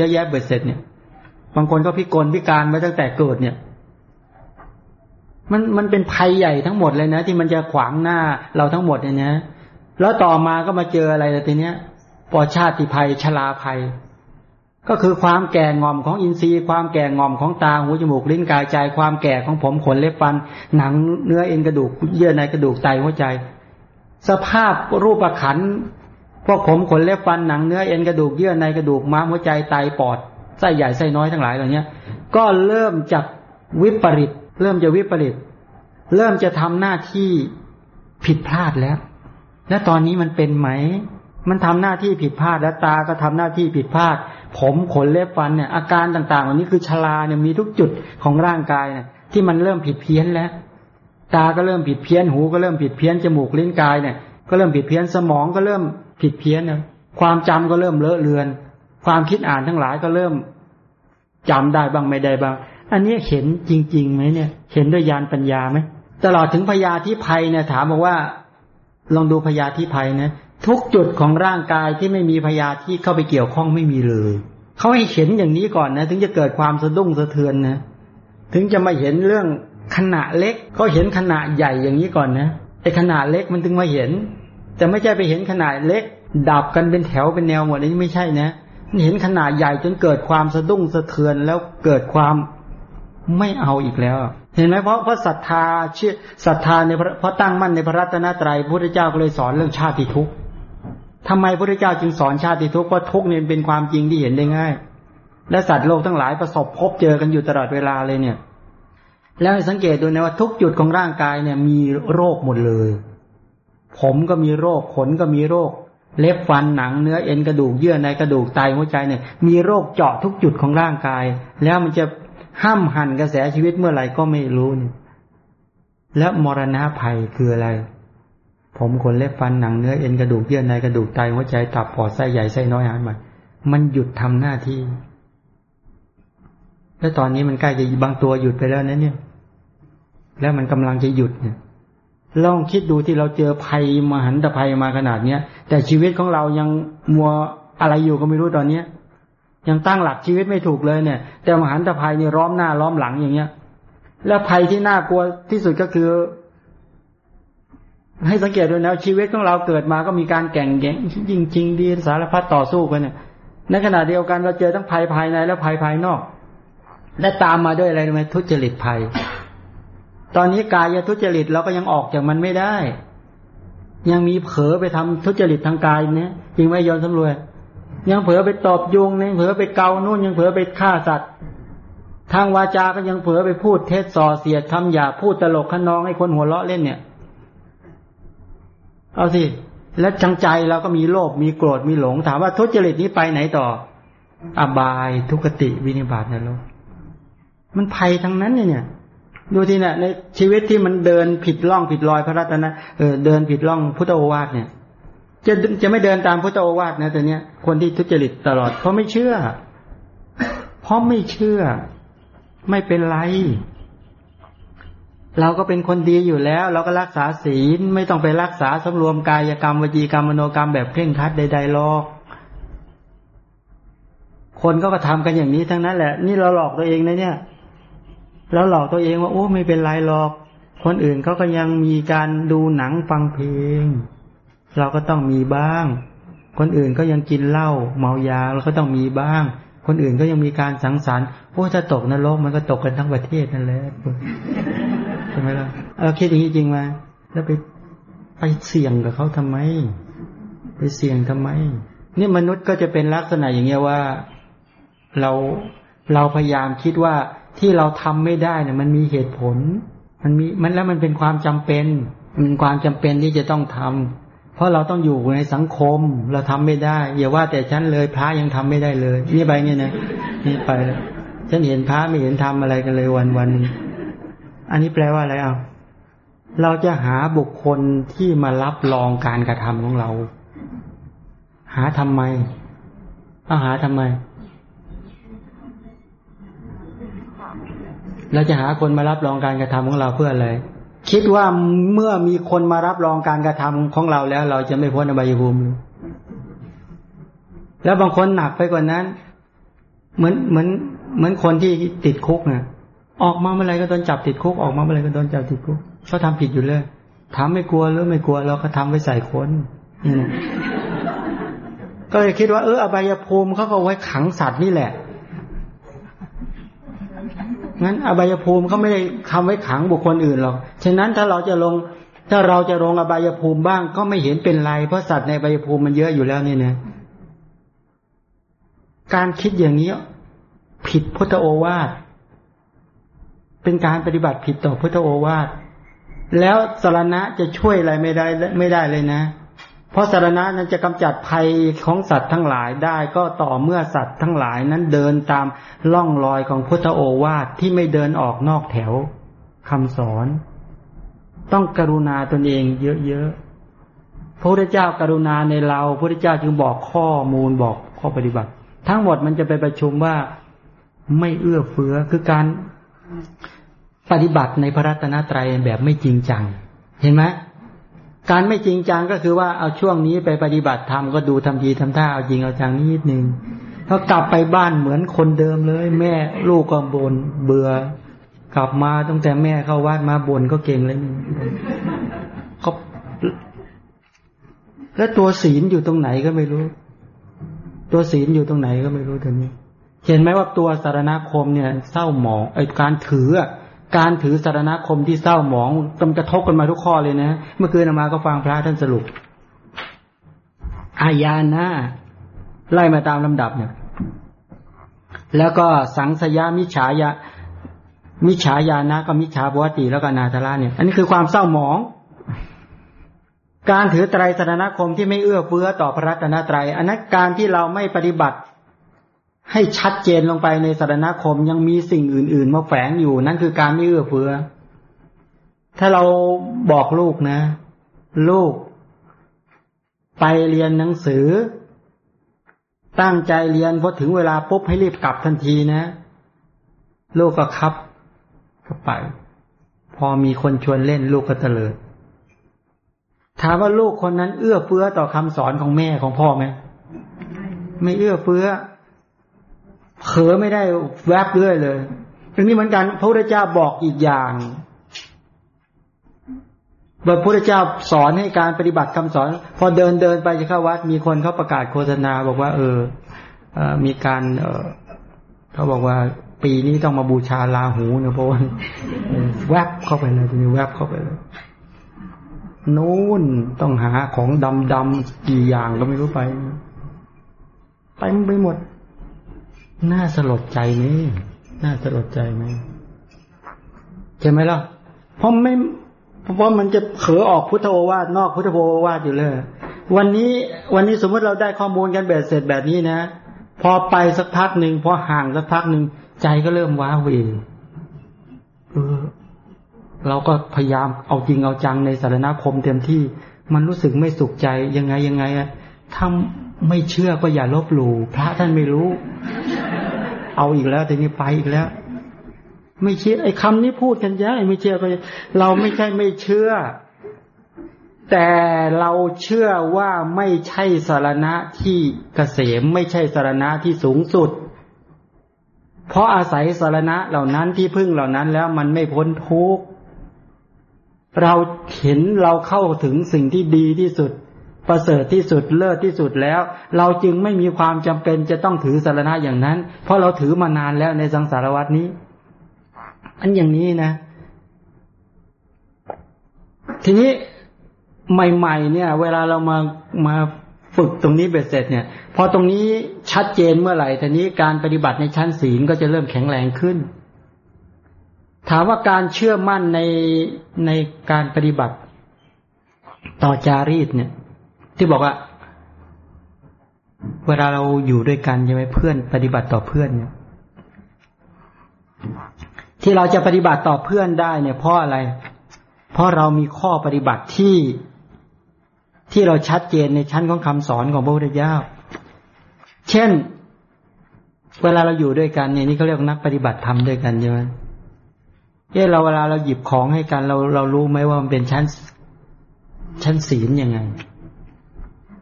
เยอะแยะเบิดเสร็จเนี่ย บางคนก็พิกลพิการมาตั้งแต่เกิดเนี่ย มันมันเป็นภัยใหญ่ทั้งหมดเลยนะ ที่มันจะขวางหน้าเราทั้งหมดเนี่ยนะแล้วต่อมาก็มาเจออะไรทีเนี้ยปอชาติภัยชลาภัย ก็คือความแก่งอมของอินทรีย์ ความแก่งอมของตาหูจมูกลิ้นกายใจ ความแก่ของผมขนเล็บฟัน หนังเนื้อเอ็นกระดูกเยื่อในกระดูกไตหัวใจ สภาพรูปขัน พวกผมขนเล็บฟันหนังเนื้อเอ็นกระดูกเยื่อในกระดูกม้ามหัวใจไตปอดไส้ใหญ่ไส้น้อยทั้งหลายเหล่านี้ก็เริ่มจากวิปริต เริ่มจะวิปริต เริ่มจะทำหน้าที่ผิดพลาดแล้ว และตอนนี้มันเป็นไหม มันทำหน้าที่ผิดพลาดแล้วตาก็ทำหน้าที่ผิดพลาด ผมขนเล็บฟันเนี่ย อาการต่างๆเหล่านี้คือชราเนี่ยมีทุกจุดของร่างกายเนี่ยที่มันเริ่มผิดเพี้ยนแล้ว ตาก็เริ่มผิดเพี้ยนหูก็เริ่มผิดเพี้ยนจมูกลิ้นกายเนี่ย ก็เริ่มผิดเพี้ยนสมองก็เริ่ม ผิดเพี้ยนนี่ยความจำก็เริ่มเลอะเลือน ความคิดอ่านทั้งหลายก็เริ่มจำได้บ้างไม่ได้บ้าง อันนี้เห็นจริงๆไหมเนี่ย เห็นด้วยญาณปัญญาไหมตลอดถึงพยาธิภัยเนี่ย ถามบอกว่า ลองดูพยาธิภัยนะทุกจุดของร่างกายที่ไม่มีพยาธิเข้าไปเกี่ยวข้องไม่มีเลยเขาให้เห็นอย่างนี้ก่อนนะ ถึงจะเกิดความสะดุ้งสะเทือนนะถึงจะมาเห็นเรื่องขนาดเล็กก็เห็นขนาดใหญ่อย่างนี้ก่อนนะไอ้ขนาดเล็กมันถึงมาเห็น แต่ไม่ใช่ไปเห็นขนาดเล็ก ดับกันเป็นแถวเป็นแนวหมดนี้ไม่ใช่นะเห็นขนาดใหญ่จนเกิดความสะดุ้งสะเทือนแล้วเกิดความไม่เอาอีกแล้ว เห็นไหมเพราะเพราะศรัทธาเชื่อศรัทธาในเพราะตั้งมั่นในพระรัตนตรัยพระพุทธเจ้าก็เลยสอนเรื่องชาติทุกข์ทำไมพระพุทธเจ้าจึงสอนชาติทุกข์เพราทุกข์เนี่ยเป็นความจริงที่เห็นได้ง่าย และสัตว์โลกทั้งหลายประสบพบเจอกันอยู่ตลอดเวลาเลยเนี่ย แล้วสังเกตดูนะว่าทุกจุดของร่างกายเนี่ยมีโรคหมดเลย ผมก็มีโรค ขนก็มีโรค เล็บฟันหนังเนื้อเอ็นกระดูกเยื่อในกระดูกไตหัวใจเนี่ย มีโรคเจาะทุกจุดของร่างกาย แล้วมันจะห้ามหันกระแสชีวิตเมื่อไหร่ก็ไม่รู้นี่แล้วมรณะภัยคืออะไร ผมขนเล็บฟันหนังเนื้อเอ็นกระดูกเยื่อในกระดูกไตหัวใจตับปอดไส้ใหญ่ไส้น้อยหายไปมันหยุดทำหน้าที่ แล้วตอนนี้มันใกล้จะบางตัวหยุดไปแล้วนะเนี่ย แล้วมันกำลังจะหยุดเนี่ย ลองคิดดูที่เราเจอภัยมหันตภัยมาขนาดเนี้ยแต่ชีวิตของเรายังมัวอะไรอยู่ก็ไม่รู้ตอนเนี้ย ยังตั้งหลักชีวิตไม่ถูกเลยเนี่ย แต่มหันตภัยนี่ร้อมหน้าล้อมหลังอย่างเงี้ย แล้วภัยที่น่ากลัวที่สุดก็คือ ให้สังเกตดูนะชีวิตของเราเกิดมาก็มีการแข่งแย่งยิงจริงดีสารพัดต่อสู้กันเนี่ยในขณะเดียวกันเราเจอทั้งภัยภายในและภัยภายนอก และตามมาด้วยอะไรรู้ไหมทุจริตภัย ตอนนี้กายทุจริตเราก็ยังออกจากมันไม่ได้ ยังมีเผลอไปทำทุจริตทางกายเนี่ยจริงไหมยอนสำรวยยังเผลอไปตอบยุงยังเผลอไปเกานู่นยังเผลอไปฆ่าสัตว์ ทางวาจา ก็ยังเผลอไปพูดเทศส่อเสียดทำหยาพูดตลกขนองให้คนหัวเราะเล่นเนี่ย เอาสิ และจังใจเราก็มีโลภมีโกรธมีหลง ถามว่าทุจริตนี้ไปไหนต่อ อบายทุกติวินิบาตนะลูกมันภัยทั้งนั้นเนี่ย ดูที่เนี่ยในชีวิตที่มันเดินผิดล่องผิดรอยพระรัตนะเออเดินผิดล่องพุทธโอวาทเนี่ย จะจะไม่เดินตามพุทธโอวาทนะแต่เนี้ยคนที่ทุจริตตลอด เพราะไม่เชื่อ เพราะไม่เชื่อ ไม่เป็นไร เราก็เป็นคนดีอยู่แล้ว เราก็รักษาศีลไม่ต้องไปรักษาสำรวมกายกรรมวจีกรรมมโนกรรมแบบเคร่งครัดใดๆหรอกคนก็กระทำกันอย่างนี้ทั้งนั้นแหละ นี่เราหลอกตัวเองนะเนี่ย แล้วหลอกตัวเองว่าโอ้ไม่เป็นไรหรอก คนอื่นเขาก็ยังมีการดูหนังฟังเพลง เราก็ต้องมีบ้าง คนอื่นก็ยังกินเหล้าเมายาเราก็ต้องมีบ้าง คนอื่นก็ยังมีการสังสรรค์โอ้ถ้าตกนรกมันก็ตกกันทั้งประเทศนั่นแหละใช่ไหมล่ะเออคิดอย่างนี้จริงไหมแล้วไปไปเสี่ยงกับเขาทำไม ไปเสี่ยงทำไมนี่มนุษย์ก็จะเป็นลักษณะอย่างเงี้ยว่า เราเราพยายามคิดว่า ที่เราทำไม่ได้เนี่ยมันมีเหตุผล มันมีมันแล้วมันเป็นความจำเป็นมันเป็นความจำเป็นที่จะต้องทำเพราะเราต้องอยู่ในสังคมเราทำไม่ได้อย่าว่าแต่ฉันเลยพระยังทำไม่ได้เลย นี่ไปเนี่ยนะนี่ไปฉันเห็นพระไม่เห็นทำอะไรกันเลยวันวันอันนี้แปลว่าอะไรอะเราจะหาบุคคลที่มารับรองการกระทำของเรา หาทำไมเอาหาทำไม เราจะหาคนมารับรองการกระทำของเราเพื่ออะไร คิดว่าเมื่อมีคนมารับรองการกระทำของเราแล้ว เราจะไม่พ้นอบายภูมิ แล้วบางคนหนักไปกว่านั้น เหมือนเหมือนเหมือนคนที่ติดคุกเนี่ยออกมาเมื่อไรก็โดนจับติดคุกออกมาเมื่อไรก็โดนจับติดคุกเขาทำผิดอยู่เลยถามไม่กลัวหรือไม่กลัวเราก็ทำไว้ใส่คนก็เลยคิดว่าเอออบายภูมิเขาก็ไว้ขังสัตว์นี่แหละ งั้นอบายภูมิเขาไม่ได้ทำไว้ขังบุคคลอื่นหรอก ฉะนั้นถ้าเราจะลง ถ้าเราจะลงอบายภูมิบ้างก็ไม่เห็นเป็นไร เพราะสัตว์ในอบายภูมิมันเยอะอยู่แล้วนี่นะ การคิดอย่างนี้ผิดพุทธโอวาท เป็นการปฏิบัติผิดต่อพุทธโอวาท แล้วสารณะจะช่วยอะไรไม่ได้ไม่ได้เลยนะ เพราะสารณะนั้นจะกำจัดภัยของสัตว์ทั้งหลายได้ก็ต่อเมื่อสัตว์ทั้งหลายนั้นเดินตามล่องรอยของพุทธโอวาทที่ไม่เดินออกนอกแถวคำสอน ต้องกรุณาตนเองเยอะๆพระพุทธเจ้ากรุณาในเราพระพุทธเจ้าจึงบอกข้อมูลบอกข้อปฏิบัติ ทั้งหมดมันจะไปประชุมว่าไม่เอื้อเฟื้อคือการปฏิบัติในพระรัตนตรัยแบบไม่จริงจัง เห็นไหม การไม่จริงจังก็คือว่าเอาช่วงนี้ไปปฏิบัติธรรมก็ดูทำทีทำท่าเอาจริงเอาจังนิดนึงพอกลับไปบ้านเหมือนคนเดิมเลย แม่ลูกก็บน่นเบื่อกลับมาตั้งแต่แม่เข้าวัดมาบ่นก็เก่งเลยก็แล้วตัวศีลอยู่ตรงไหนก็ไม่รู้ ตัวศีลอยู่ตรงไหนก็ไม่รู้ตอนนี้ เห็นไหมว่าตัวสารณคมเนี่ยเศร้าหมองไอ้การถือ การถือสารณคมที่เศร้าหมองตำกระทบกันมาทุกข้อเลยนะ เมื่อคืนมาก็ฟังพระท่านสรุป อายานะไล่มาตามลำดับเนี่ย แล้วก็สังสยามิฉายามิฉายานะก็มิฉาบวติแล้วก็นาทาระเนี่ย อันนี้คือความเศร้าหมอง การถือไตรสารณคมที่ไม่เอื้อเฟื้อต่อพระรัตนตรัยอันนั้นการที่เราไม่ปฏิบัติ ให้ชัดเจนลงไปในสารณคมยังมีสิ่งอื่น ๆ มาแฝงอยู่ นั่นคือการไม่เอื้อเฟื้อ ถ้าเราบอกลูกนะ ลูก ไปเรียนหนังสือ ตั้งใจเรียนพอถึงเวลาปุ๊บให้รีบกลับทันทีนะ ลูกก็คับก็ไป พอมีคนชวนเล่นลูกก็เตลิดถามว่าลูกคนนั้นเอื้อเฟื้อต่อคำสอนของแม่ของพ่อไหมไม่เอื้อเฟื้อ เผลอไม่ได้แวบเรื่อยเลยตรงนี้เหมือนกัน พระพุทธเจ้าบอกอีกอย่างพระพุทธเจ้าสอนให้การปฏิบัติคำสอน พอเดินเดินไปจะเข้าวัด มีคนเขาประกาศโฆษณา บอกว่า เออมีการเออเขาบอกว่าปีนี้ต้องมาบูชาลาหูเนะเพราะว่าแวบเข้าไปเลยมีแวบเข้าไปเลยนู่นต้องหาของดำดำกี่อย่างก็ไม่รู้ไปไปไปหมด น่าสลดใจไหมน่าสลดใจไหมใช่ไหมล่ะเพราะไม่เพราะมันจะเผลอออกพุทธโอวาทนอกพุทธโอวาทอยู่เลย วันนี้วันนี้สมมติเราได้ข้อมูลกันแบบเสร็จแบบนี้นะ พอไปสักพักหนึ่งพอห่างสักพักหนึ่งใจก็เริ่มว้าเวเออเราก็พยายามเอาจริงเอาจังในสารณคมเต็มที่มันรู้สึกไม่สุขใจยังไงยังไงอะถ้าไม่เชื่อก็อย่าลบหลู่พระท่านไม่รู้ เอาอีกแล้วแต่นี้ไปอีกแล้ว ไม่เชื่อไอ้คำนี้พูดกันเยอะไม่เชื่อก็เราไม่ใช่ไม่เชื่อ แต่เราเชื่อว่าไม่ใช่สารณะที่เกษมไม่ใช่สารณะที่สูงสุด เพราะอาศัยสารณะเหล่านั้นที่พึ่งเหล่านั้นแล้วมันไม่พ้นทุกข์เราเห็นเราเข้าถึงสิ่งที่ดีที่สุด ประเสริฐที่สุดเลิศที่สุดแล้ว เราจึงไม่มีความจำเป็นจะต้องถือสารณะอย่างนั้น เพราะเราถือมานานแล้วในสังสารวัตนี้ อันอย่างนี้นะ ทีนี้ใหม่ๆเนี่ย เวลาเรามามาฝึกตรงนี้เบ็ดเสร็จเนี่ย พอตรงนี้ชัดเจนเมื่อไหร่ทีนี้การปฏิบัติในชั้นศีลก็จะเริ่มแข็งแรงขึ้น ถามว่าการเชื่อมั่นในในการปฏิบัติต่อจารีตเนี่ย ที่บอกว่า เวลาเราอยู่ด้วยกันใช่ไหมเพื่อนปฏิบัติต่อเพื่อนเนี่ยที่เราจะปฏิบัติต่อเพื่อนได้เนี่ยเพราะอะไร เพราะเรามีข้อปฏิบัติที่ที่เราชัดเจนในชั้นของคำสอนของพระพุทธเจ้า เช่น เวลาเราอยู่ด้วยกันเนี่ยนี่เขาเรียกนักปฏิบัติธรรมด้วยกันใช่ไหมเอ้เราเวลาเราหยิบของให้กันเราเรารู้ไหมว่ามันเป็นชั้น ชั้นศีลยังไง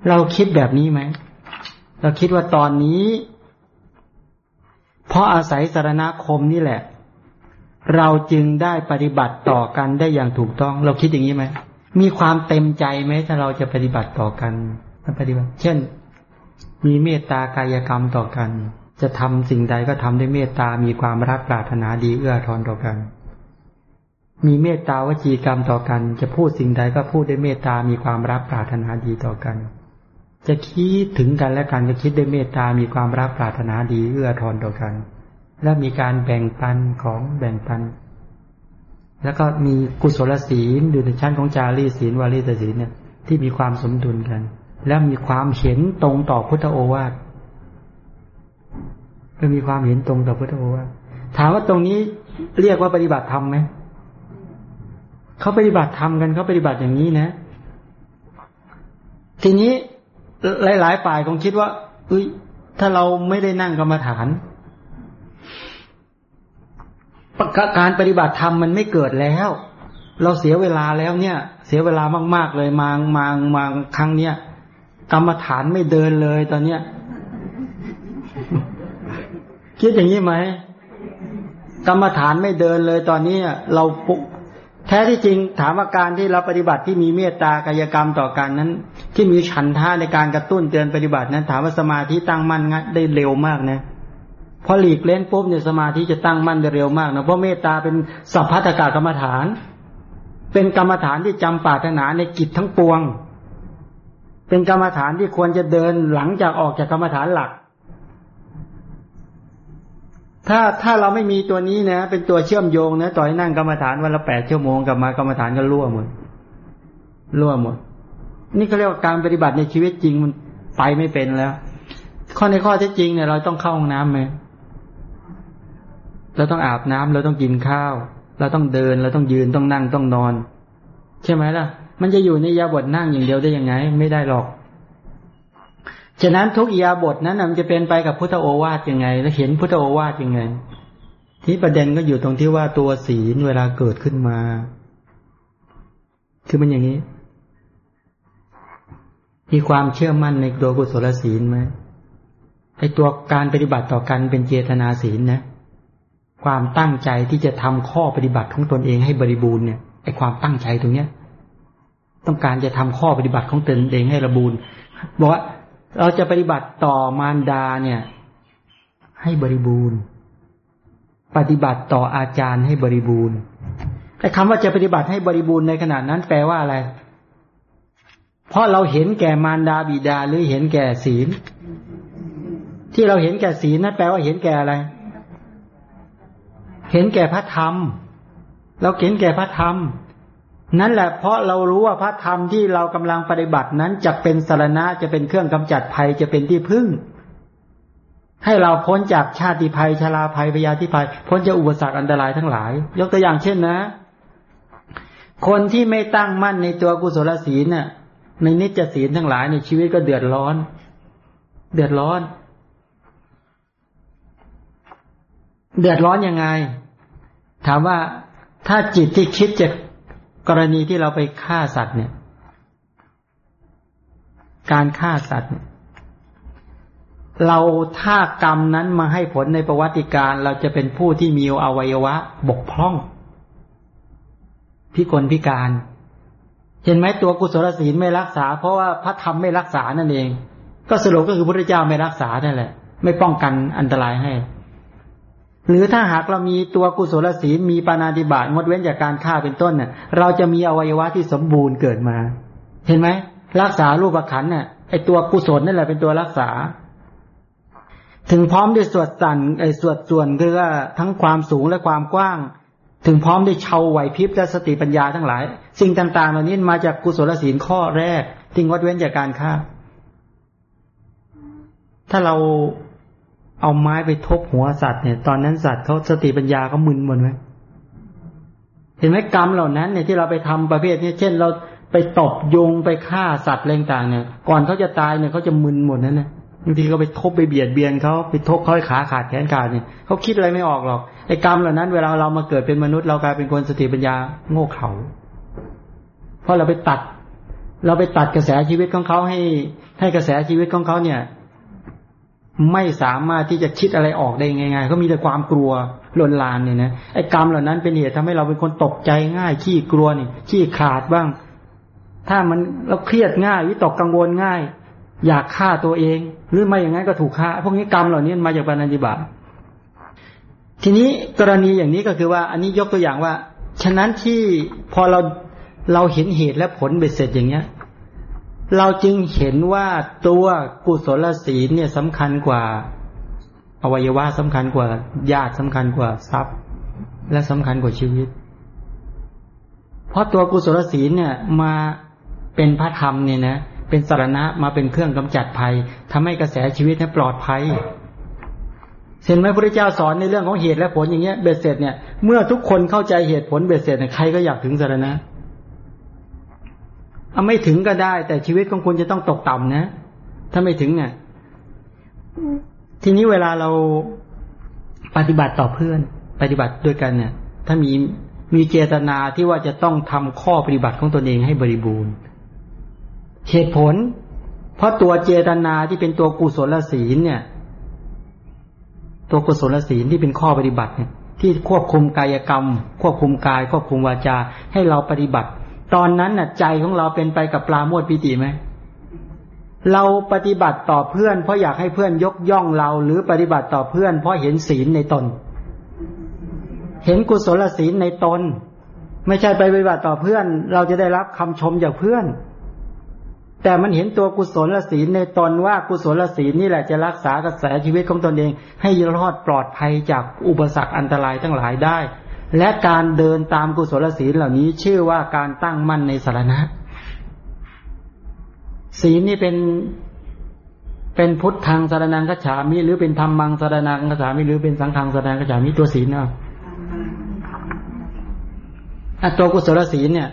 เราคิดแบบนี้ไหม เราคิดว่าตอนนี้ เพราะอาศัยสารณคมนี่แหละ เราจึงได้ปฏิบัติต่อกันได้อย่างถูกต้อง เราคิดอย่างนี้ไหม มีความเต็มใจไหมถ้าเราจะปฏิบัติต่อกันปฏิบัติ เช่น มีเมตตากายกรรมต่อกัน จะทำสิ่งใดก็ทำด้วยเมตตา มีความรักปรารถนาดีเอื้อทอนต่อกัน มีเมตตาวจีกรรมต่อกัน จะพูดสิ่งใดก็พูดด้วยเมตตา มีความรักปรารถนาดีต่อกัน จะคิดถึงกันและกันจะคิดด้วยเมตตา มีความรักปรารถนาดีเอื้อทอนต่อกัน และมีการแบ่งปันของแบ่งปัน แล้วก็มีกุศลศีลอยู่ในชั้นของจารีศีลวารีตศีลเนี่ยที่มีความสมดุลกัน แล้วมีความเห็นตรงต่อพุทธโอวาทก็มีความเห็นตรงต่อพุทธโอวาทถามว่าตรงนี้เรียกว่าปฏิบัติธรรมไหมเขาปฏิบัติธรรมกันเขาปฏิบัติอย่างนี้นะ ทีนี้ หลายๆฝ่ายคงคิดว่าเอ้ย ถ้าเราไม่ได้นั่งกรรมฐานการปฏิบัติธรรมมันไม่เกิดแล้ว เราเสียเวลาแล้วเนี่ย เสียเวลามาก ๆ เลยมางมางมางครั้งเนี้ยกรรมฐานไม่เดินเลยตอนเนี้ยคิดอย่างนี้ไหมกรรมฐานไม่เดินเลยตอนนี้เรา แท้ที่จริงถามอาการที่เราปฏิบัติที่มีเมตตากายกรรมต่อกันนั้น ที่มีฉันท่าในการกระตุ้นเตือนปฏิบัตินั้น ถามว่าสมาธิตั้งมั่นได้เร็วมากนะพอหลีกเล่นปุ๊บเนี่ยสมาธิจะตั้งมั่นได้เร็วมากนะเพราะเมตตาเป็นสัพพัทกากรรมฐาน เป็นกรรมฐานที่จำปาถนาในกิจทั้งปวง เป็นกรรมฐานที่ควรจะเดินหลังจากออกจากกรรมฐานหลัก ถ้าถ้าเราไม่มีตัวนี้นะ เป็นตัวเชื่อมโยงนะต่อยนั่งกรรมฐานวันละแปดชั่วโมงกลับมากรรมฐานก็รั่วหมดรั่วหมด นี่เขาเรียกว่าการปฏิบัติในชีวิตจริงมันไปไม่เป็นแล้ว ข้อในข้อที่จริงเนี่ยเราต้องเข้าห้องน้ำไหมเราต้องอาบน้ำเราต้องกินข้าว เราต้องเดิน เราต้องยืนต้องนั่งต้องนอน ใช่ไหมล่ะ มันจะอยู่ในยาบทนั่งอย่างเดียวได้ยังไง ไม่ได้หรอก ฉะนั้นทุกียาบทนั้นมันจะเป็นไปกับพุทธโอวาทยังไง และเห็นพุทธโอวาทยังไง ที่ประเด็นก็อยู่ตรงที่ว่าตัวศีลเวลาเกิดขึ้นมา คือมันอย่างนี้ มีความเชื่อมั่นในตัวกุศลศีลไหมไอตัวการปฏิบัติต่อกันเป็นเจตนาศีลนะ ความตั้งใจที่จะทำข้อปฏิบัติของตนเองให้บริบูรณ์เนี่ยไอความตั้งใจตรงเนี้ย ต้องการจะทำข้อปฏิบัติของตนเองให้ระบูรณ์บอกว่า เราจะปฏิบัติต่อมารดาเนี่ย ให้บริบูรณ์ ปฏิบัติต่ออาจารย์ให้บริบูรณ์ แต่คำว่าจะปฏิบัติให้บริบูรณ์ในขนาดนั้นแปลว่าอะไร เพราะเราเห็นแก่มารดาบิดาหรือเห็นแก่ศีล ที่เราเห็นแก่ศีลนั่นแปลว่าเห็นแก่อะไร เห็นแก่พระธรรม เราเห็นแก่พระธรรม นั่นแหละเพราะเรารู้ว่าพระธรรมที่เรากำลังปฏิบัตินั้นจะเป็นสารณะจะเป็นเครื่องกำจัดภัยจะเป็นที่พึ่ง ให้เราพ้นจากชาติภัยชราภัยพยาธิภัย พ้นจากอุปสรรคอันตรายทั้งหลาย ยกตัวอย่างเช่นนะ คนที่ไม่ตั้งมั่นในตัวกุศลศีลน่ะ ในนิจศีลทั้งหลายในชีวิตก็เดือดร้อน เดือดร้อน เดือดร้อนยังไง ถามว่าถ้าจิตที่คิดจา กรณีที่เราไปฆ่าสัตว์เนี่ย การฆ่าสัตว์เนี่ยเราถ้ากรรมนั้นมาให้ผลในประวัติการเราจะเป็นผู้ที่มีอวัยวะ บกพร่อง พิกลพิการ เห็นไหมตัวกุศลศีลไม่รักษา เพราะว่าพระธรรมไม่รักษานั่นเอง ก็สรุปก็คือพระเจ้าไม่รักษานั่นแหละ ไม่ป้องกันอันตรายให้ หรือถ้าหากเรามีตัวกุศลศีลมีปานาติบาตงดเว้นจากการฆ่าเป็นต้นเน่ยเราจะมีอวัยวะที่สมบูรณ์เกิดมา เห็นไหมรักษารูปขันเนี่ยไอตัวกุศลนั่นแหละเป็นตัวรักษา ถึงพร้อมด้วยสวดสั่นไอสวดส่วนคือว่าทั้งความสูงและความกว้าง ถึงพร้อมด้วยเชาไหวพริบและสติปัญญาทั้งหลาย สิ่งต่างๆ เหล่านี้มาจากกุศลศีลข้อแรกที่งดเว้นจากการฆ่า ถ้าเรา เอาไม้ไปทบหัวสัตว์เนี่ย ตอนนั้นสัตว์เขาสติปัญญาเขามึนหมดไหมเห็นไหมกรรมเหล่านั้นเนี่ยที่เราไปทำประเภทนี้เช่น เราไปตบยุงไปฆ่าสัตว์อะไรต่างเนี่ย ก่อนเขาจะตายเนี่ยเขาจะมึนหมดนั่นนะบางทีเขาไปทบไปเบียดเบียนเขาไปทบเขาขาขาดแขนขาดเนี่ยเขาคิดอะไรไม่ออกหรอกไอ้กรรมเหล่านั้น เวลาเรามาเกิดเป็นมนุษย์เรากลายเป็นคนสติปัญญาโง่เขลาเพราะเราไปตัด เราไปตัดกระแสชีวิตของเขาให้ให้กระแสชีวิตของเขาเนี่ย ไม่สามารถที่จะคิดอะไรออกได้ง่ายๆเขามีแต่ความกลัวลนลานเนี่ยนะไอ้กรรมเหล่านั้นเป็นเหตุทำให้เราเป็นคนตกใจง่าย ขี้กลัวนี่ขี้ขาดบ้าง ถ้ามันเราเครียดง่ายวิตกกังวลง่าย อยากฆ่าตัวเอง หรือไม่อย่างนั้นก็ถูกฆ่า พวกนี้กรรมเหล่านี้มาจากปานัญจิบาทีนี้กรณีอย่างนี้ก็คือว่า อันนี้ยกตัวอย่างว่า ฉะนั้นที่พอเราเราเห็นเหตุและผลเบ็ดเสร็จอย่างเนี้ย เราจึงเห็นว่าตัวกุศลศีลเนี่ยสำคัญกว่า อวัยวะสำคัญกว่าญาติสำคัญกว่าทรัพย์ และสำคัญกว่าชีวิต เพราะตัวกุศลศีลเนี่ยมาเป็นพระธรรมเนี่ยนะเป็นสารณะมาเป็นเครื่องกำจัดภัยทำให้กระแสชีวิตนี้ปลอดภัยเห็นไหมพระพุทธเจ้าสอนในเรื่องของเหตุและผลอย่างเงี้ยเบ็ดเสร็จเนี่ยเมื่อทุกคนเข้าใจเหตุผลเบ็ดเสร็จเนี่ยใครก็อยากถึงสารณะ เอาไม่ถึงก็ได้ แต่ชีวิตของคุณจะต้องตกต่ำนะ ถ้าไม่ถึงเนี่ยทีนี้เวลาเราปฏิบัติต่อเพื่อน ปฏิบัติด้วยกันเนี่ย ถ้ามีมีเจตนาที่ว่าจะต้องทำข้อปฏิบัติของตนเองให้บริบูรณ์ เหตุผล เพราะตัวเจตนาที่เป็นตัวกุศลศีลเนี่ย ตัวกุศลศีลที่เป็นข้อปฏิบัติเนี่ยที่ควบคุมกายกรรม ควบคุมกาย ควบคุมวาจา ให้เราปฏิบัติ ตอนนั้นน่ะใจของเราเป็นไปกับปลาโมดปิติไหมเราปฏิบัติต่อเพื่อน เพราะอยากให้เพื่อนยกย่องเรา หรือปฏิบัติต่อเพื่อน เพราะเห็นศีลในตน เห็นกุศลศีลในตน ไม่ใช่ไปปฏิบัติต่อเพื่อน เราจะได้รับคำชมจากเพื่อน แต่มันเห็นตัวกุศลศีลในตนว่ากุศลศีลนี่แหละจะรักษากระแสชีวิตของตนเอง ให้รอดปลอดภัยจากอุปสรรคอันตรายทั้งหลายได้ และการเดินตามกุศลศีลเหล่านี้ ชื่อว่าการตั้งมั่นในสารณะ ศีลนี่เป็นเป็นพุทธังสารนังกัจฉามิหรือเป็นธรรมังสารนังกัจฉามิหรือเป็นสังฆังสารนังกัจฉามิตัวศีลเนาะตัวกุศลศีลเนี่ย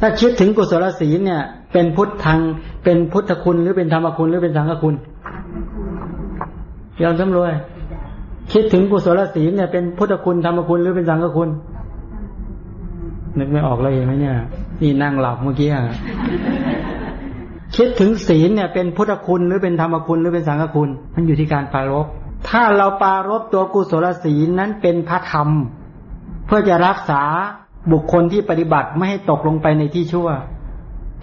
ถ้าคิดถึงกุศลศีลเนี่ย เป็นพุทธังเป็นพุทธคุณหรือเป็นธรรมคุณหรือเป็นสังฆคุณยอมสำรวย คิดถึงกุศลศีลเนี่ยเป็นพุทธคุณธรรมคุณหรือเป็นสังฆคุณ นึกไม่ออกเลยเห็นไหมเนี่ย นี่นั่งหลับเมื่อกี้คิดถึงศีลเนี่ยเป็นพุทธคุณหรือเป็นธรรมคุณหรือเป็นสังฆคุณ มันอยู่ที่การปารบถ้าเราปารบตัวกุศลศีลนั้นเป็นพระธรรม เพื่อจะรักษาบุคคลที่ปฏิบัติไม่ให้ตกลงไปในที่ชั่ว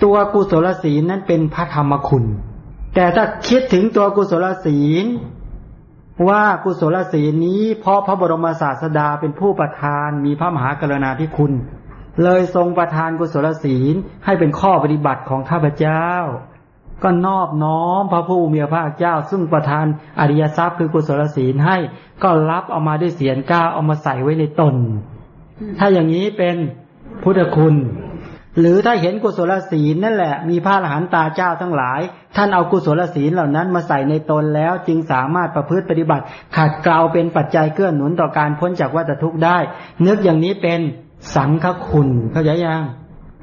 ตัวกุศลศีลนั้นเป็นพระธรรมคุณ แต่ถ้าคิดถึงตัวกุศลศีล ว่ากุศลศีลนี้เพราะพระบรมศาสดาเป็นผู้ประทานมีพระมหากรุณาธิคุณ เลยทรงประทานกุศลศีลให้เป็นข้อปฏิบัติของข้าพเจ้า ก็นอบน้อมพระผู้มีพระภาคเจ้า ซึ่งประทานอริยทรัพย์คือกุศลศีลให้ก็รับเอามาด้วยเสียงก้าเอามาใส่ไว้ในตน ถ้าอย่างนี้เป็นพุทธคุณ หรือถ้าเห็นกุศลศีลนั่นแหละ มีพระอรหันตาเจ้าทั้งหลาย ท่านเอากุศลศีลเหล่านั้นมาใส่ในตนแล้วจึงสามารถประพฤติปฏิบัติ ขัดเกลาเป็นปัจจัยเกื้อหนุนต่อการพ้นจากวัฏทุกข์ได้ นึกอย่างนี้เป็นสังฆคุณเข้าใจยัง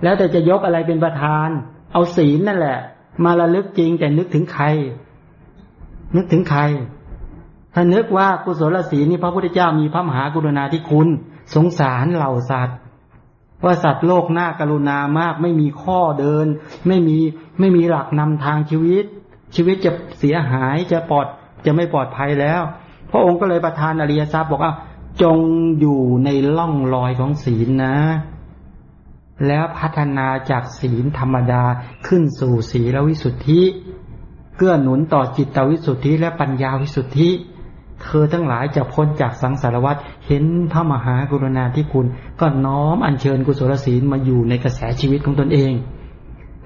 แล้วแต่จะยกอะไรเป็นประธาน เอาศีลนั่นแหละ มาระลึกจริงแต่นึกถึงใคร นึกถึงใคร ถ้านึกว่ากุศลศีลนี่พระพุทธเจ้ามีพระมหากรุณาธิคุณ สงสารเหล่าสัตว์ ว่าสัตว์โลกหน้ากรุณามาก ไม่มีข้อเดิน ไม่มีไม่มีหลักนำทางชีวิต ชีวิตจะเสียหายจะปลอดจะไม่ปลอดภัยแล้ว พระองค์ก็เลยประทานอริยทรัพย์บอกว่าจงอยู่ในล่องรอยของศีลนะ แล้วพัฒนาจากศีลธรรมดาขึ้นสู่ศีลวิสุทธิ เกื้อหนุนต่อจิตวิสุทธิและปัญญาวิสุทธิ เธอทั้งหลายจะพ้นจากสังสารวัฏเห็นพระมหากรุณาธิคุณ ก็น้อมอัญเชิญกุศลศีลมาอยู่ในกระแสชีวิตของตนเอง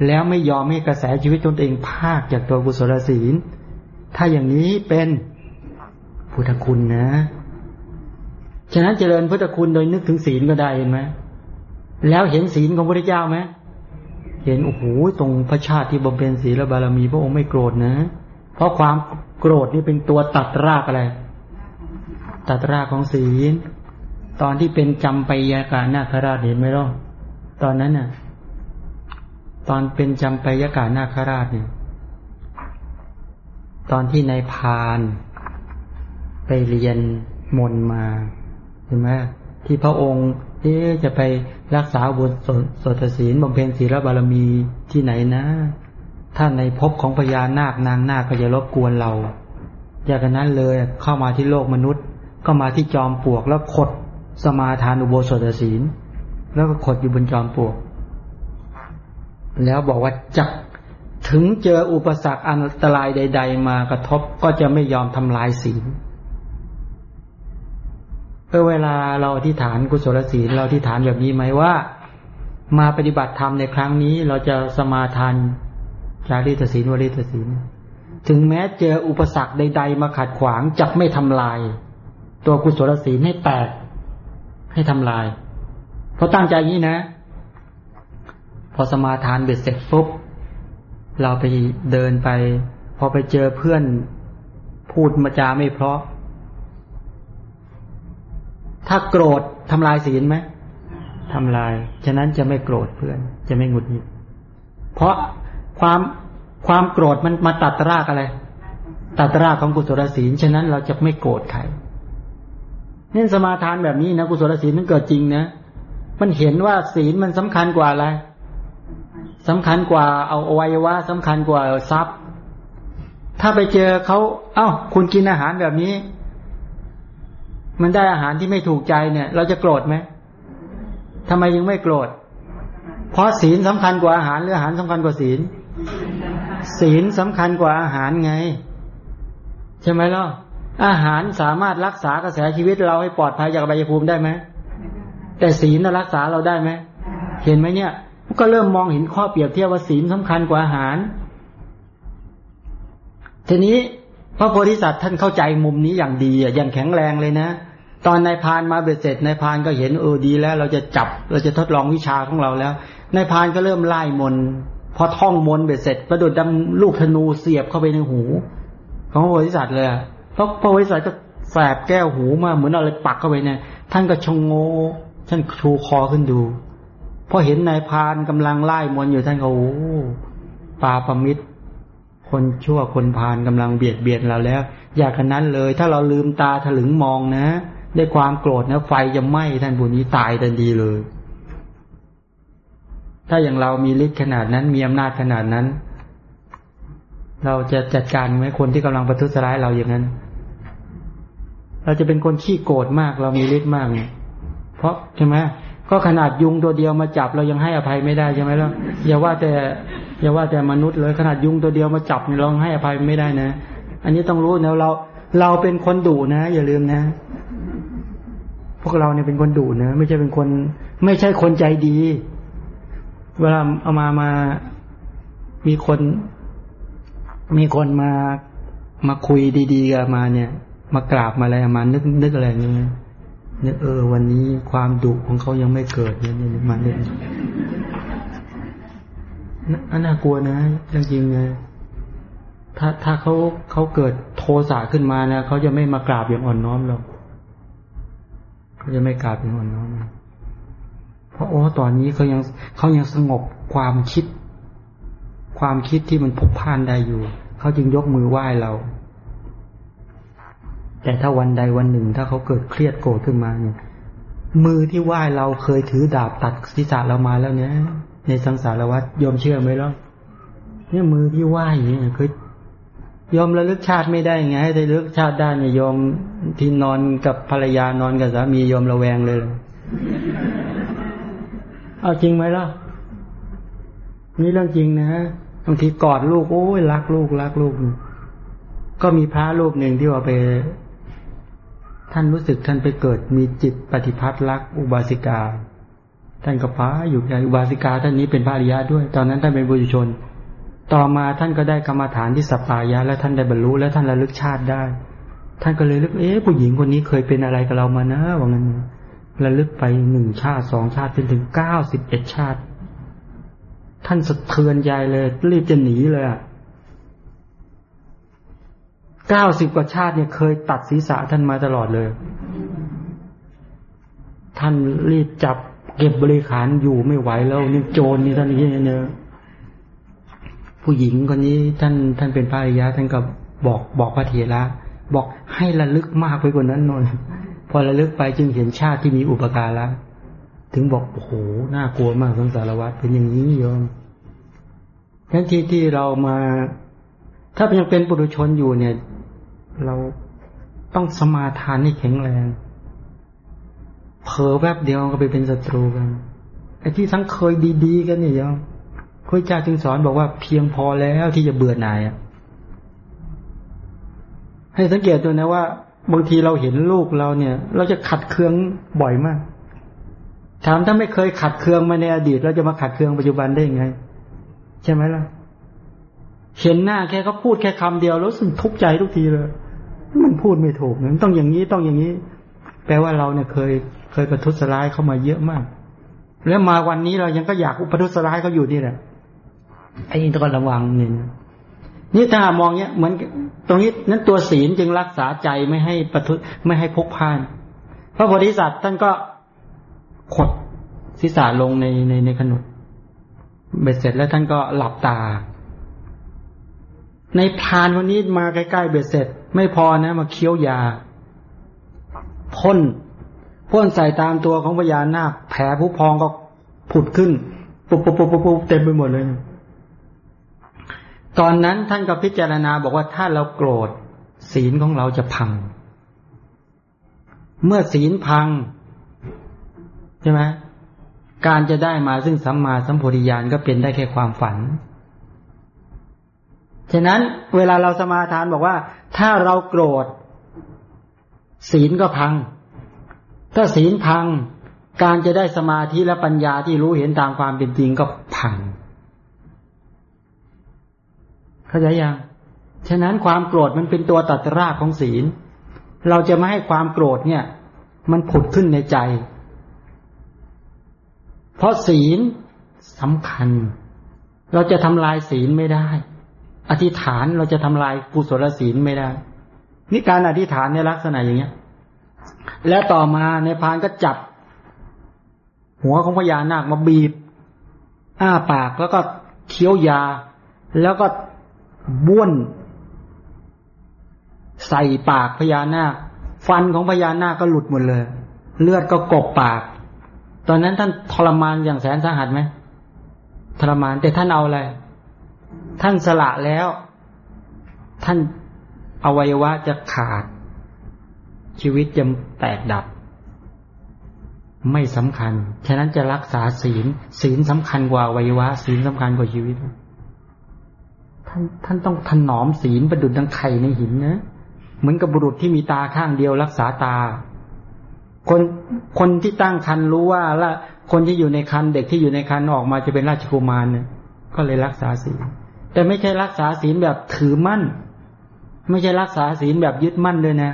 แล้วไม่ยอมให้กระแสชีวิตตนเองภาคจากตัวกุศลศีล ถ้าอย่างนี้เป็นพุทธคุณนะ ฉะนั้นเจริญพุทธคุณโดยนึกถึงศีลก็ได้เห็นไหมแล้วเห็นศีลของพระเจ้าไหมเห็นโอ้โหตรงพระชาติที่บำเพ็ญศีลบารมีพระองค์ไม่โกรธนะ เพราะความโกรธนี่เป็นตัวตัดรากอะไร ตัดรากของศีล ตอนที่เป็นจำไปยากานาคราชเห็นไหมล่ะตอนนั้นน่ะ ตอนเป็นจำไปยากานาคราชเนี่ย ตอนที่นายพานไปเรียนมนมาเห็นไหมที่พระองค์ที่จะไปรักษาบุญสดศีลบำเพ็ญศีลบารมีที่ไหนนะ ถ้าในภพของพญานาคนางนาคก็จะรบกวนเราจากนั้นเลยเข้ามาที่โลกมนุษย์ ก็มาที่จอมปลวกแล้วขดสมาทานอุโบสถศีล แล้วก็ขดอยู่บนจอมปลวก แล้วบอกว่าจักถึงเจออุปสรรคอันตรายใด ๆ มากระทบก็จะไม่ยอมทำลายศีลเออเวลาเราอธิษฐานกุศลศีลเราอธิษฐานแบบนี้ไหมว่า มาปฏิบัติธรรมในครั้งนี้ เราจะสมาทานจารีตศีลวริตศีลถึงแม้เจออุปสรรคใด ๆ มาขัดขวางจะไม่ทำลาย ตัวกุศลศีลให้แตกให้ทำลาย เพราะตั้งใจนี้นะ พอสมาทานเบ็ดเสร็จปุ๊บเราไปเดินไป พอไปเจอเพื่อนพูดมาจาไม่เพราะ ถ้าโกรธทำลายศีลไหมทำลาย ฉะนั้นจะไม่โกรธเพื่อน จะไม่หงุดหงิด เพราะความความโกรธมันมาตัดรากอะไร ตัดรากของกุศลศีล ฉะนั้นเราจะไม่โกรธใคร นี่สมาทานแบบนี้นะกุศลศีลมันเกิดจริงนะ มันเห็นว่าศีลมันสำคัญกว่าอะไรสำคัญกว่าเอาอวัยวะสำคัญกว่าทรัพย์ ถ้าไปเจอเขาเอา้า คุณกินอาหารแบบนี้ มันได้อาหารที่ไม่ถูกใจเนี่ย เราจะโกรธไหมทำไมยังไม่โกรธ เพราะศีลสำคัญกว่าอาหารหรืออาหารสำคัญกว่าศีล ศีลสำคัญกว่าอาหารไง ใช่ไหมล่ะ อาหารสามารถรักษากระแสชีวิตเราให้ปลอดภัยจากใบยภูมิได้ไหมแต่ศีลรักษาเราได้ไหมเห็นไหมเนี่ย ก็เริ่มมองเห็นข้อเปรียบเทียบว่าศีลสำคัญกว่าอาหาร ทีนี้พระโพธิสัตว์ท่านเข้าใจมุมนี้อย่างดีอะอย่างแข็งแรงเลยนะตอนนายพานมาเบ็ดเสร็จนายพานก็เห็นเออดีแล้ว เราจะจับเราจะทดลองวิชาของเราแล้วนายพานก็เริ่มไล่มนพอท่องมนเบ็ดเสร็จประดุดดังลูกธนูเสียบเข้าไปในหู ของพระโพธิสัตว์เลยเพราะพระโพธิสัตว์ก็แสบแก้วหูมาเหมือนอะไรปักเข้าไปเนี่ยท่านก็ชงโงท่านชูคอขึ้นดูพอเห็นนายพานกำลังไล่มนอยู่ท่านก็โอ้ปาปมิตรคนชั่วคนพานกำลังเบียดเบียนเราแล้ว อยากขนั้นเลย ถ้าเราลืมตาถลึงมองนะได้ความโกรธนะไฟจะไหม้ท่านบุญนี้ตายทันทีเลย ถ้าอย่างเรามีฤทธิ์ขนาดนั้นมีอำนาจขนาดนั้น เราจะจัดการไหมคนที่กำลังประทุษร้ายเราอย่างนั้น เราจะเป็นคนขี้โกรธมาก เรามีฤทธิ์มากเนี่ยเพราะใช่ไหมก็ขนาดยุงตัวเดียวมาจับเรายังให้อภัยไม่ได้ใช่ไหมล่ะอย่าว่าแต่อย่าว่าแต่มนุษย์เลยขนาดยุงตัวเดียวมาจับเราให้อภัยไม่ได้นะ อันนี้ต้องรู้นะเราเราเป็นคนดุนะ อย่าลืมนะ พวกเราเนี่ยเป็นคนดุนะไม่ใช่เป็นคน ไม่ใช่คนใจดี เวลาเอามามามีคน มีคนมามาคุยดีๆกับมาเนี่ย มากราบมาอะไรมานึกนึกอะไรเนี่ยเนี่ยเออ วันนี้ความดุของเขายังไม่เกิดเนี่ยมาเนี่ยอันน่ากลัวนะจริงๆเลยถ้าถ้าเขาเขาเกิดโทสะขึ้นมานะเขาจะไม่มากราบอย่างอ่อนน้อมเราเขาจะไม่กราบอย่างอ่อนน้อมเพราะโอ้ตอนนี้เขายังเขายังสงบความคิด ความคิดที่มันพุกพ่านได้อยู่เขาจึงยกมือไหว้เรา แต่ถ้าวันใดวันหนึ่ง ถ้าเขาเกิดเครียดโกรธขึ้นมาเนี่ย มือที่ไหว้เราเคยถือดาบตัดศีรษะเรามาแล้วเนี่ยในสังสารวัฏยอมเชื่อไหมล่ะเนี่ยมือที่ไหว้อย่างนี้เคยยอมระลึกชาติไม่ได้ไงให้ได้ระลึกชาติได้เนี่ยยอมที่นอนกับภรรยานอนกับสามียอมระแวงเลย เอาจริงไหมล่ะนี่เรื่องจริงนะบางทีกอดลูกโอ้ยรักลูกรักลูก ก็มีพระลูกหนึ่งที่ว่าไป ท่านรู้สึกท่านไปเกิดมีจิตปฏิพัทธ์รักอุบาสิกา ท่านก็ฟ้าอยู่ในอุบาสิกาท่านนี้เป็นพระอริยะด้วย ตอนนั้นท่านเป็นบุญชน ต่อมาท่านก็ได้กรรมฐานที่สัปปายะ และท่านได้บรรลุและท่านระลึกชาติได้ ท่านก็เลยลึกเอ๊ะผู้หญิงคนนี้เคยเป็นอะไรกับเรามานะว่างั้นระลึกไปหนึ่งชาติสองชาติเป็นถึงเก้าสิบเอ็ดชาติ ท่านสะเทือนใจเลยรีบจะหนีเลยอะ เก้าสิบกว่าชาติเนี่ยเคยตัดศีรษะท่านมาตลอดเลย ท่านรีบจับเก็บบริขารอยู่ไม่ไหวแล้วนี่โจรนี่ท่านนี้เนี่ยผู้หญิงคนนี้ท่านท่านเป็นพระอริยะท่านก็บอกบอกพระเถระบอกให้ระลึกมากไปกว่านั้นหน่อยพอระลึกไปจึงเห็นชาติที่มีอุปการะถึงบอกโอ้โหน่ากลัวมากสงสารวัฏเป็นอย่างนี้โยมทั้นที่ที่เรามา ถ้ายังเป็นปุถุชนอยู่เนี่ย เราต้องสมาทานให้แข็งแรง เผลอแวบเดียวก็ไปเป็นศัตรูกัน ไอ้ที่ทั้งเคยดีๆกันเนี่ยยังพระเจ้าจึงสอนบอกว่าเพียงพอแล้วที่จะเบื่อหน่ายอะให้สังเกตดูนะว่า บางทีเราเห็นลูกเราเนี่ย เราจะขัดเคืองบ่อยมาก ถามถ้าไม่เคยขัดเคืองมาในอดีต เราจะมาขัดเคืองปัจจุบันได้ยังไง ใช่ไหมล่ะเห็นหน้าแค่เขาพูดแค่คำเดียวแล้สึกทุกข์ใจทุกทีเลย มันพูดไม่ถูกมันต้องอย่างนี้ต้องอย่างนี้ แปลว่าเราเนี่ยเคยเคยประทุษร้ายเข้ามาเยอะมาก แล้วมาวันนี้เรายังก็อยากอุปทุษร้ายเขาอยู่นี่แหละไอ้นี่ต้องระวังนี่นี่ถ้ามองเนี้ยเหมือนตรงนี้นั้นตัวศีลจึงรักษาใจไม่ให้ประทุไม่ให้พกพานพระโพธิสัตว์ท่านก็ขดศีรษะลงในในในขนุนเบ็ดเสร็จแล้วท่านก็หลับตา ในพานวันนี้มาใกล้ๆเบ็ดเสร็จ ไม่พอนะมาเคี้ยวยาพ่นพ่นใส่ตามตัวของพญานาคแผลผู้พองก็ผุดขึ้นปุ๊บปุ๊บปุ๊บปุ๊บเต็มไปหมดเลย ตอนนั้นท่านก็พิจารณาบอกว่าถ้าเราโกรธ ศีลของเราจะพัง เมื่อศีลพัง ใช่ไหมการจะได้มาซึ่งสัมมาสัมโพธิญาณก็เป็นได้แค่ความฝัน ฉะนั้นเวลาเราสมาทานบอกว่า ถ้าเราโกรธ ศีลก็พัง ถ้าศีลพัง การจะได้สมาธิและปัญญาที่รู้เห็นตามความเป็นจริงก็พัง เข้าใจยังฉะนั้นความโกรธมันเป็นตัวตัดรากของศีล เราจะไม่ให้ความโกรธเนี่ย มันผุดขึ้นในใจ เพราะศีลสำคัญ เราจะทำลายศีลไม่ได้ อธิษฐานเราจะทำลายกุศลศีลไม่ได้ นี่การอธิษฐานในลักษณะอย่างเนี้ย แล้วต่อมาในพานก็จับ หัวของพญานาคมาบีบ อ้าปากแล้วก็เคี้ยวยา แล้วก็บ้วน ใส่ปากพญานาค ฟันของพญานาคก็หลุดหมดเลย เลือดก็กบปาก ตอนนั้นท่านทรมานอย่างแสนสาหัสไหมทรมานแต่ท่านเอาอะไร ท่านสละแล้ว ท่านอวัยวะจะขาด ชีวิตจะแตกดับ ไม่สำคัญ ฉะนั้นจะรักษาศีล ศีลสำคัญกว่าอวัยวะ ศีลสำคัญกว่าชีวิต ท่านท่านต้องถนอมศีลประดุดดังไข่ในหินนะเหมือนกับบุรุษที่มีตาข้างเดียวรักษาตา คนคนที่ตั้งคันรู้ว่าละคนที่อยู่ในคันเด็กที่อยู่ในคันออกมาจะเป็นราชกุมารเนี่ยก็เลยรักษาศีล แต่ไม่ใช่รักษาศีลแบบถือมั่น ไม่ใช่รักษาศีลแบบยึดมั่นเลยนะ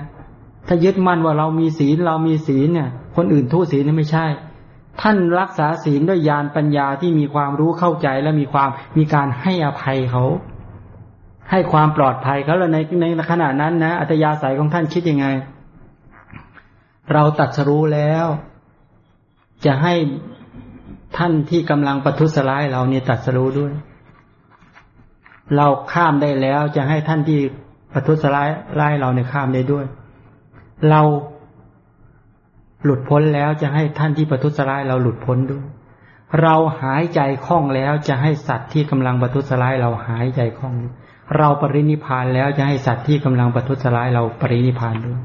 ถ้ายึดมั่นว่าเรามีศีลเรามีศีลเนี่ย คนอื่นทุศีลนี่ไม่ใช่ ท่านรักษาศีลด้วยญาณปัญญาที่มีความรู้เข้าใจและมีความมีการให้อภัยเขา ให้ความปลอดภัยเขาแล้วในในขณะนั้นนะอัตยาศัยของท่านคิดยังไง เราตัดสรู้แล้ว จะให้ท่านที่กำลังประทุษร้ายเราเนี่ยตัดสรู้ด้วย เราข้ามได้แล้วจะให้ท่านที่ประทุษร้ายไล่เราเนี่ยข้ามได้ด้วย เราหลุดพ้นแล้วจะให้ท่านที่ประทุษร้ายเราหลุดพ้นด้วย เราหายใจคล่องแล้วจะให้สัตว์ที่กำลังประทุษร้ายเราหายใจคล่อง เราปรินิพานแล้วจะให้สัตว์ที่กำลังประทุษร้ายเราปรินิพานด้วย